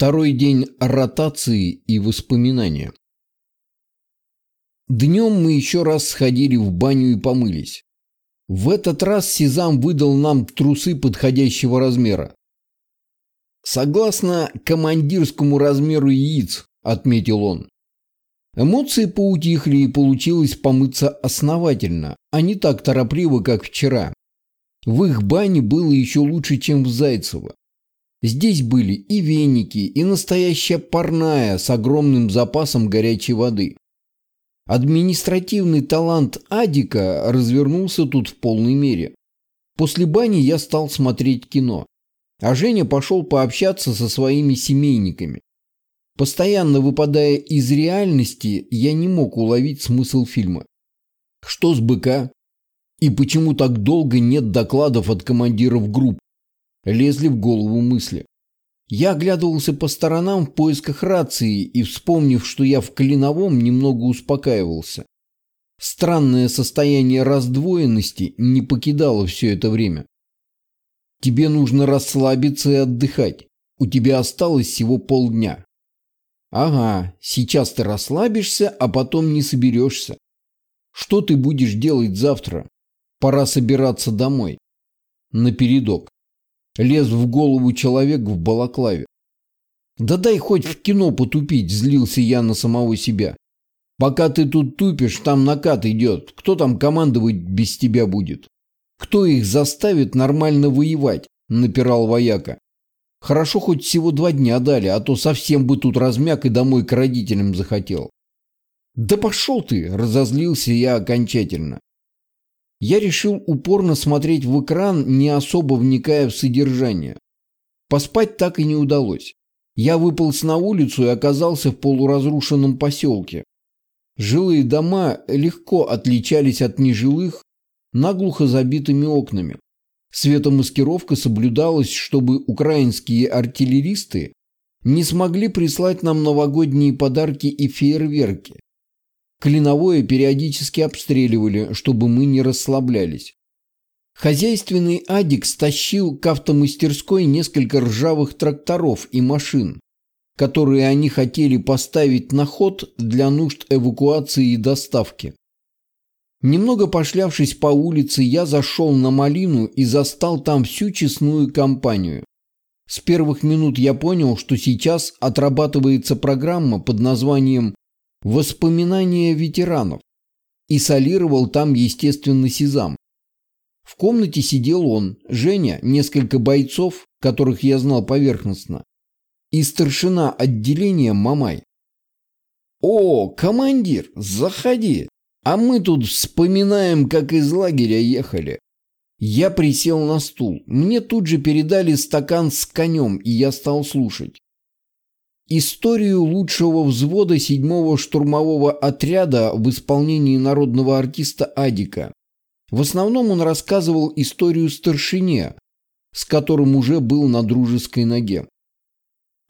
Второй день ротации и воспоминания. Днем мы еще раз сходили в баню и помылись. В этот раз Сезам выдал нам трусы подходящего размера. «Согласно командирскому размеру яиц», — отметил он. Эмоции поутихли и получилось помыться основательно, а не так торопливо, как вчера. В их бане было еще лучше, чем в Зайцево. Здесь были и веники, и настоящая парная с огромным запасом горячей воды. Административный талант Адика развернулся тут в полной мере. После бани я стал смотреть кино, а Женя пошел пообщаться со своими семейниками. Постоянно выпадая из реальности, я не мог уловить смысл фильма. Что с БК? И почему так долго нет докладов от командиров групп? Лезли в голову мысли. Я оглядывался по сторонам в поисках рации и, вспомнив, что я в Клиновом, немного успокаивался. Странное состояние раздвоенности не покидало все это время. Тебе нужно расслабиться и отдыхать. У тебя осталось всего полдня. Ага, сейчас ты расслабишься, а потом не соберешься. Что ты будешь делать завтра? Пора собираться домой. Напередок. Лез в голову человек в балаклаве. «Да дай хоть в кино потупить», – злился я на самого себя. «Пока ты тут тупишь, там накат идет. Кто там командовать без тебя будет? Кто их заставит нормально воевать?» – напирал вояка. «Хорошо, хоть всего два дня дали, а то совсем бы тут размяк и домой к родителям захотел». «Да пошел ты!» – разозлился я окончательно. Я решил упорно смотреть в экран, не особо вникая в содержание. Поспать так и не удалось. Я выполз на улицу и оказался в полуразрушенном поселке. Жилые дома легко отличались от нежилых, наглухо забитыми окнами. Светомаскировка соблюдалась, чтобы украинские артиллеристы не смогли прислать нам новогодние подарки и фейерверки. Клиновое периодически обстреливали, чтобы мы не расслаблялись. Хозяйственный Адик стащил к автомастерской несколько ржавых тракторов и машин, которые они хотели поставить на ход для нужд эвакуации и доставки. Немного пошлявшись по улице, я зашел на Малину и застал там всю честную компанию. С первых минут я понял, что сейчас отрабатывается программа под названием Воспоминания ветеранов. И солировал там, естественно, Сезам. В комнате сидел он, Женя, несколько бойцов, которых я знал поверхностно, и старшина отделения Мамай. «О, командир, заходи! А мы тут вспоминаем, как из лагеря ехали». Я присел на стул. Мне тут же передали стакан с конем, и я стал слушать. Историю лучшего взвода 7-го штурмового отряда в исполнении народного артиста Адика. В основном он рассказывал историю старшине, с которым уже был на дружеской ноге.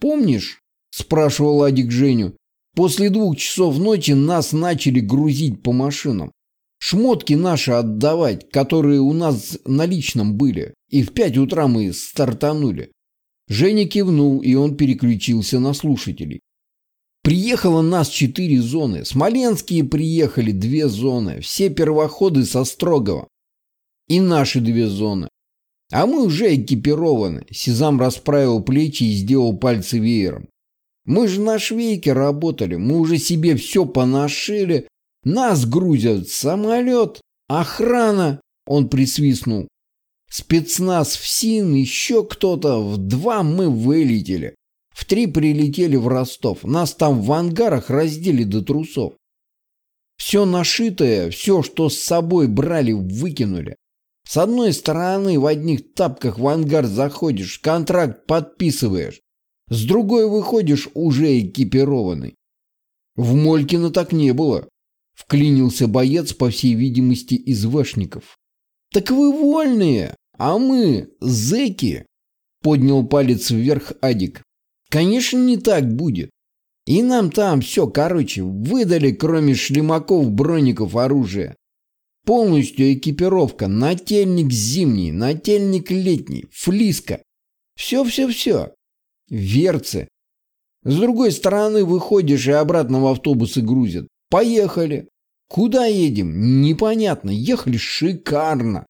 «Помнишь?» – спрашивал Адик Женю. «После двух часов ночи нас начали грузить по машинам. Шмотки наши отдавать, которые у нас на личном были. И в пять утра мы стартанули. Женя кивнул, и он переключился на слушателей. Приехало нас четыре зоны. Смоленские приехали две зоны. Все первоходы со Строгова. И наши две зоны. А мы уже экипированы. Сезам расправил плечи и сделал пальцы веером. Мы же на швейке работали. Мы уже себе все поношили. Нас грузят самолет. Охрана. Он присвистнул. Спецназ в СИН, еще кто-то. В два мы вылетели. В три прилетели в Ростов. Нас там в ангарах раздели до трусов. Все нашитое, все, что с собой брали, выкинули. С одной стороны, в одних тапках в ангар заходишь, контракт подписываешь. С другой выходишь уже экипированный. В Молькино так не было. Вклинился боец, по всей видимости, из Вашников. «Так вы вольные!» А мы, зэки, поднял палец вверх Адик. Конечно, не так будет. И нам там все, короче, выдали, кроме шлемаков, броников, оружия. Полностью экипировка, нательник зимний, нательник летний, флиска. Все-все-все. Верцы. С другой стороны выходишь и обратно в автобусы грузят. Поехали. Куда едем? Непонятно. Ехали шикарно.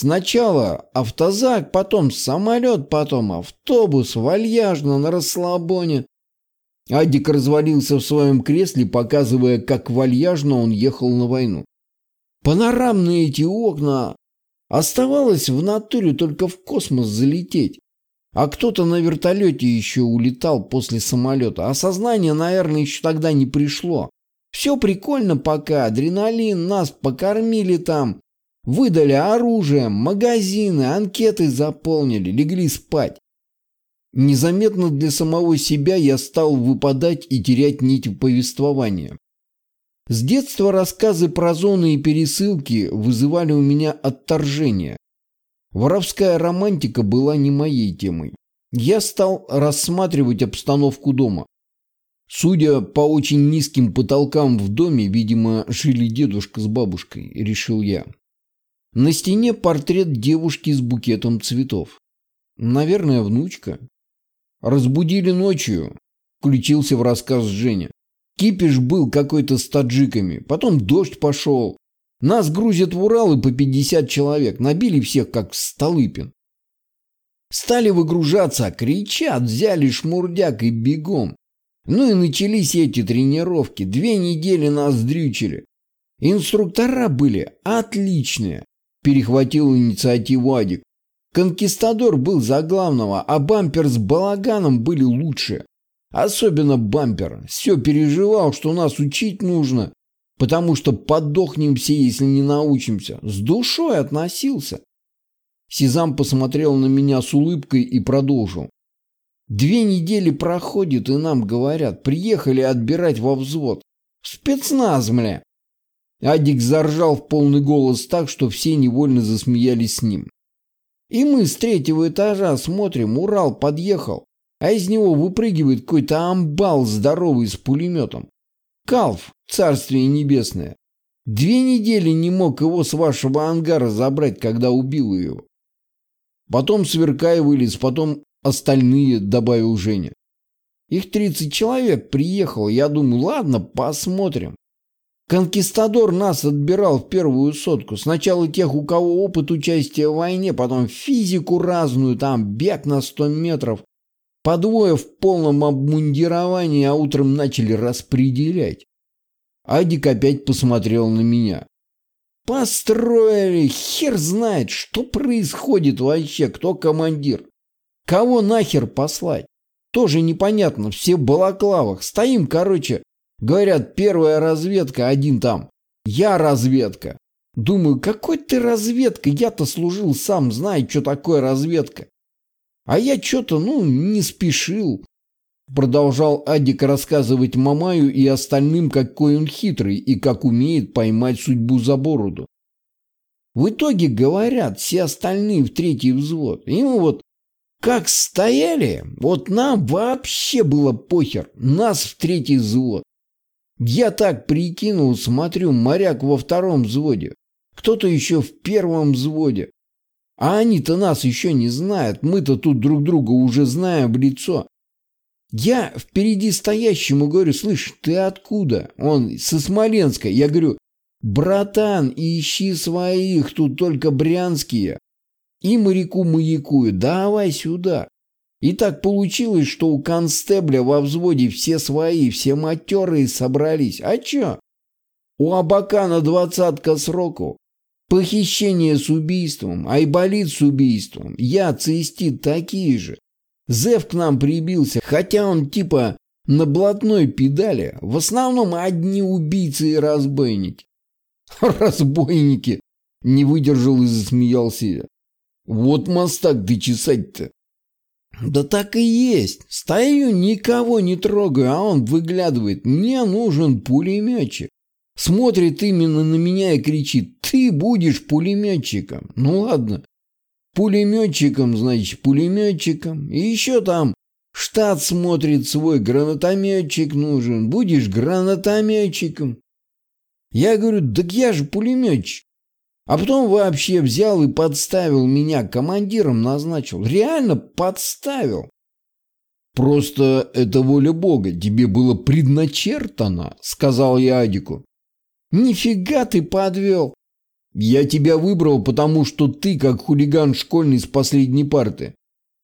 Сначала автозак, потом самолет, потом автобус, вальяжно, на расслабоне. Адик развалился в своем кресле, показывая, как вальяжно он ехал на войну. Панорамные эти окна. Оставалось в натуре только в космос залететь. А кто-то на вертолете еще улетал после самолета. Осознание, наверное, еще тогда не пришло. Все прикольно пока. Адреналин, нас покормили там. Выдали оружие, магазины, анкеты заполнили, легли спать. Незаметно для самого себя я стал выпадать и терять нить повествования. С детства рассказы про зоны и пересылки вызывали у меня отторжение. Воровская романтика была не моей темой. Я стал рассматривать обстановку дома. Судя по очень низким потолкам в доме, видимо, жили дедушка с бабушкой, решил я. На стене портрет девушки с букетом цветов. Наверное, внучка. Разбудили ночью, включился в рассказ Женя. Кипиш был какой-то с таджиками, потом дождь пошел. Нас грузят в Урал и по 50 человек, набили всех, как Столыпин. Стали выгружаться, кричат, взяли шмурдяк и бегом. Ну и начались эти тренировки, две недели нас дрючили. Инструктора были отличные, перехватил инициативу Адик. Конкистадор был за главного, а бампер с балаганом были лучше. Особенно бампер. Все переживал, что нас учить нужно, потому что подохнем все, если не научимся. С душой относился. Сизам посмотрел на меня с улыбкой и продолжил. Две недели проходит, и нам говорят, приехали отбирать во взвод. Спецназ, мля. Адик заржал в полный голос так, что все невольно засмеялись с ним. И мы с третьего этажа смотрим, Урал подъехал а из него выпрыгивает какой-то амбал здоровый с пулеметом. Калф, царствие небесное. Две недели не мог его с вашего ангара забрать, когда убил его. Потом Сверкай вылез, потом остальные, добавил Женя. Их 30 человек приехало, я думаю, ладно, посмотрим. Конкистадор нас отбирал в первую сотку. Сначала тех, у кого опыт участия в войне, потом физику разную, там бег на 100 метров, по в полном обмундировании, а утром начали распределять. Адик опять посмотрел на меня. Построили, хер знает, что происходит вообще, кто командир. Кого нахер послать? Тоже непонятно, все в балаклавах. Стоим, короче, говорят, первая разведка, один там. Я разведка. Думаю, какой ты разведка? Я-то служил сам, знаю, что такое разведка. А я что-то, ну, не спешил. Продолжал Адик рассказывать Мамаю и остальным, какой он хитрый и как умеет поймать судьбу за бороду. В итоге говорят все остальные в третий взвод. Ему вот как стояли, вот нам вообще было похер. Нас в третий взвод. Я так прикинул, смотрю, моряк во втором взводе. Кто-то еще в первом взводе. А они-то нас еще не знают, мы-то тут друг друга уже знаем в лицо. Я впереди стоящему говорю, слышь, ты откуда? Он со Смоленска. Я говорю, братан, ищи своих, тут только брянские. И моряку маякую, давай сюда. И так получилось, что у констебля во взводе все свои, все матерые собрались. А чё? У Абакана двадцатка сроку. Похищение с убийством, айболит с убийством, я, цистит такие же. Зев к нам прибился, хотя он типа на блатной педали. В основном одни убийцы и разбойники. Разбойники! Не выдержал и засмеялся я. Вот ты чесать-то. Да так и есть. Стою, никого не трогаю, а он выглядывает. Мне нужен пулеметчик смотрит именно на меня и кричит «Ты будешь пулеметчиком!» Ну ладно, пулеметчиком, значит, пулеметчиком. И еще там штат смотрит свой, гранатометчик нужен, будешь гранатометчиком. Я говорю, так я же пулеметчик. А потом вообще взял и подставил меня, командиром назначил. Реально подставил. Просто это воля Бога, тебе было предначертано, сказал я Адику. Нифига ты подвел. Я тебя выбрал, потому что ты как хулиган школьный с последней парты.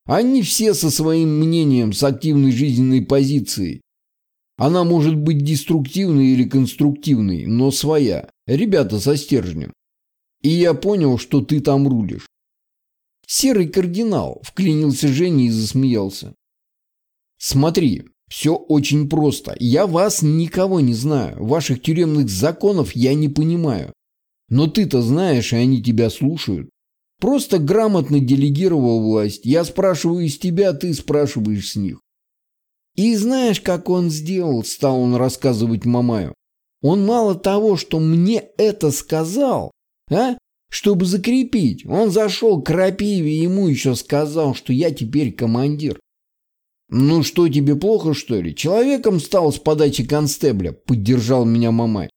Они все со своим мнением, с активной жизненной позицией. Она может быть деструктивной или конструктивной, но своя. Ребята со стержнем. И я понял, что ты там рулишь. Серый кардинал, вклинился Женя и засмеялся. Смотри, все очень просто. Я вас никого не знаю. Ваших тюремных законов я не понимаю. Но ты-то знаешь, и они тебя слушают. Просто грамотно делегировал власть. Я спрашиваю из тебя, ты спрашиваешь с них. И знаешь, как он сделал, стал он рассказывать Мамаю. Он мало того, что мне это сказал, а, чтобы закрепить, он зашел к Крапиве и ему еще сказал, что я теперь командир. «Ну что, тебе плохо, что ли? Человеком стал с подачи констебля», — поддержал меня Мамай.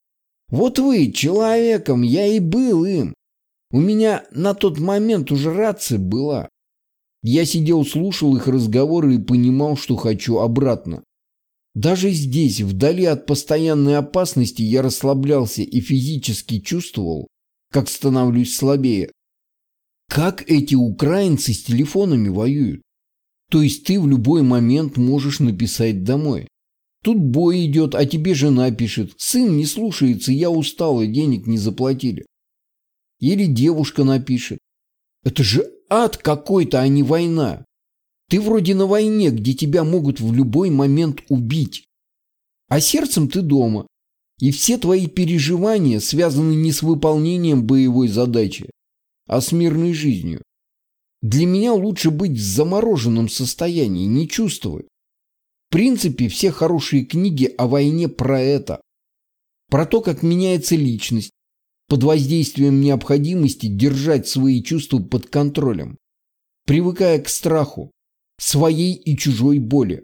«Вот вы, человеком, я и был им. У меня на тот момент уже рация была. Я сидел, слушал их разговоры и понимал, что хочу обратно. Даже здесь, вдали от постоянной опасности, я расслаблялся и физически чувствовал, как становлюсь слабее. Как эти украинцы с телефонами воюют? То есть ты в любой момент можешь написать домой. Тут бой идет, а тебе жена пишет. Сын не слушается, я устал и денег не заплатили. Или девушка напишет. Это же ад какой-то, а не война. Ты вроде на войне, где тебя могут в любой момент убить. А сердцем ты дома. И все твои переживания связаны не с выполнением боевой задачи, а с мирной жизнью. Для меня лучше быть в замороженном состоянии, не чувствовать. В принципе, все хорошие книги о войне про это. Про то, как меняется личность, под воздействием необходимости держать свои чувства под контролем, привыкая к страху, своей и чужой боли.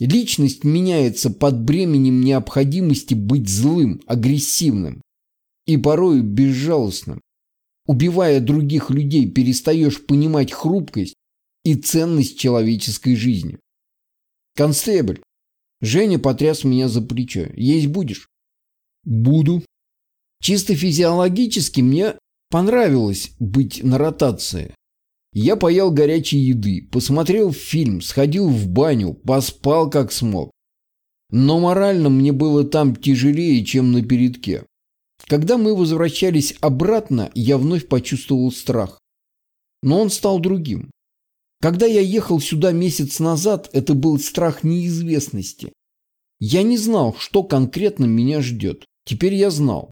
Личность меняется под бременем необходимости быть злым, агрессивным и порою безжалостным. Убивая других людей, перестаешь понимать хрупкость и ценность человеческой жизни. Констебль. Женя потряс меня за плечо. Есть будешь? Буду. Чисто физиологически мне понравилось быть на ротации. Я поел горячей еды, посмотрел фильм, сходил в баню, поспал как смог. Но морально мне было там тяжелее, чем на передке. Когда мы возвращались обратно, я вновь почувствовал страх. Но он стал другим. Когда я ехал сюда месяц назад, это был страх неизвестности. Я не знал, что конкретно меня ждет. Теперь я знал.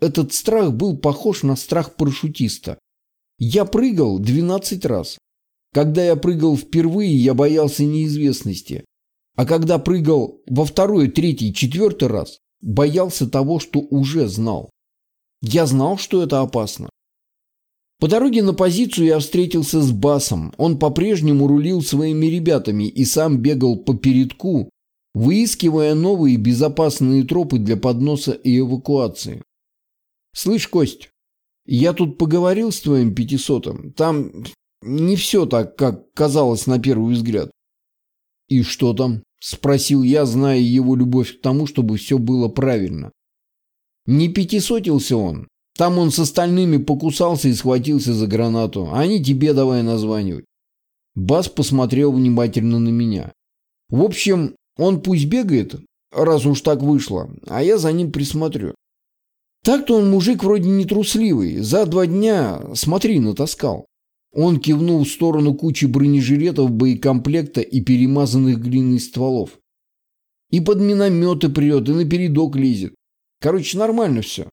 Этот страх был похож на страх парашютиста. Я прыгал 12 раз. Когда я прыгал впервые, я боялся неизвестности. А когда прыгал во второй, третий, четвертый раз, боялся того, что уже знал. Я знал, что это опасно. По дороге на позицию я встретился с Басом. Он по-прежнему рулил своими ребятами и сам бегал по передку, выискивая новые безопасные тропы для подноса и эвакуации. «Слышь, Кость, я тут поговорил с твоим пятисотым. Там не все так, как казалось на первый взгляд». «И что там?» Спросил я, зная его любовь к тому, чтобы все было правильно. Не пятисотился он. Там он с остальными покусался и схватился за гранату. Они тебе давай названивать. Бас посмотрел внимательно на меня. В общем, он пусть бегает, раз уж так вышло, а я за ним присмотрю. Так-то он мужик вроде не трусливый. За два дня, смотри, натаскал. Он кивнул в сторону кучи бронежилетов, боекомплекта и перемазанных глиной стволов. И под минометы прет, и на передок лезет. Короче, нормально все.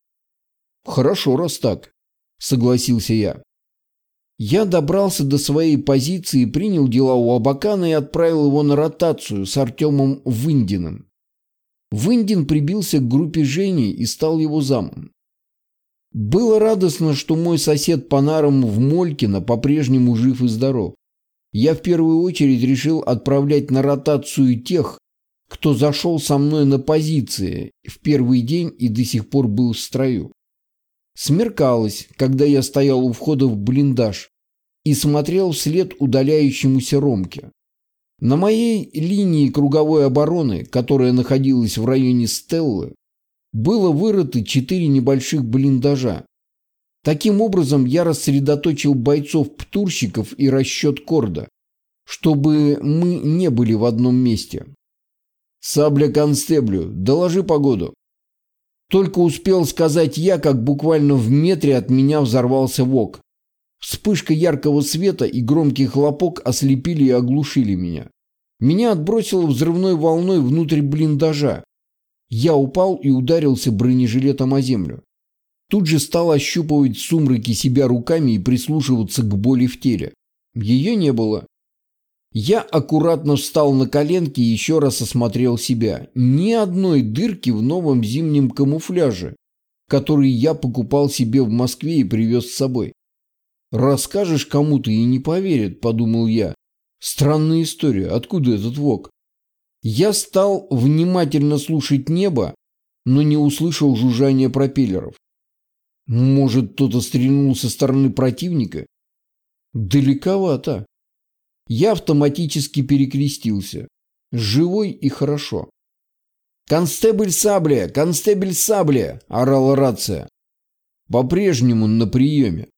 Хорошо, раз так, согласился я. Я добрался до своей позиции, принял дела у Абакана и отправил его на ротацию с Артемом Вындиным. Вындин прибился к группе Жени и стал его замом. Было радостно, что мой сосед по нарам в Молькино по-прежнему жив и здоров. Я в первую очередь решил отправлять на ротацию тех, кто зашел со мной на позиции в первый день и до сих пор был в строю. Смеркалось, когда я стоял у входа в блиндаж и смотрел вслед удаляющемуся Ромке. На моей линии круговой обороны, которая находилась в районе Стеллы, было вырыто четыре небольших блиндажа. Таким образом, я рассредоточил бойцов-птурщиков и расчет корда, чтобы мы не были в одном месте. «Сабля констеблю, доложи погоду». Только успел сказать я, как буквально в метре от меня взорвался вок. Вспышка яркого света и громкий хлопок ослепили и оглушили меня. Меня отбросило взрывной волной внутрь блиндажа. Я упал и ударился бронежилетом о землю. Тут же стал ощупывать сумраки себя руками и прислушиваться к боли в теле. Ее не было. Я аккуратно встал на коленки и еще раз осмотрел себя. Ни одной дырки в новом зимнем камуфляже, который я покупал себе в Москве и привез с собой. «Расскажешь кому-то и не поверят», – подумал я. Странная история. Откуда этот вок? Я стал внимательно слушать небо, но не услышал жужжания пропеллеров. Может, кто-то стрельнул со стороны противника? Далековато. Я автоматически перекрестился. Живой и хорошо. «Констебль Сабля! Констебль Сабля!» – орала рация. По-прежнему на приеме.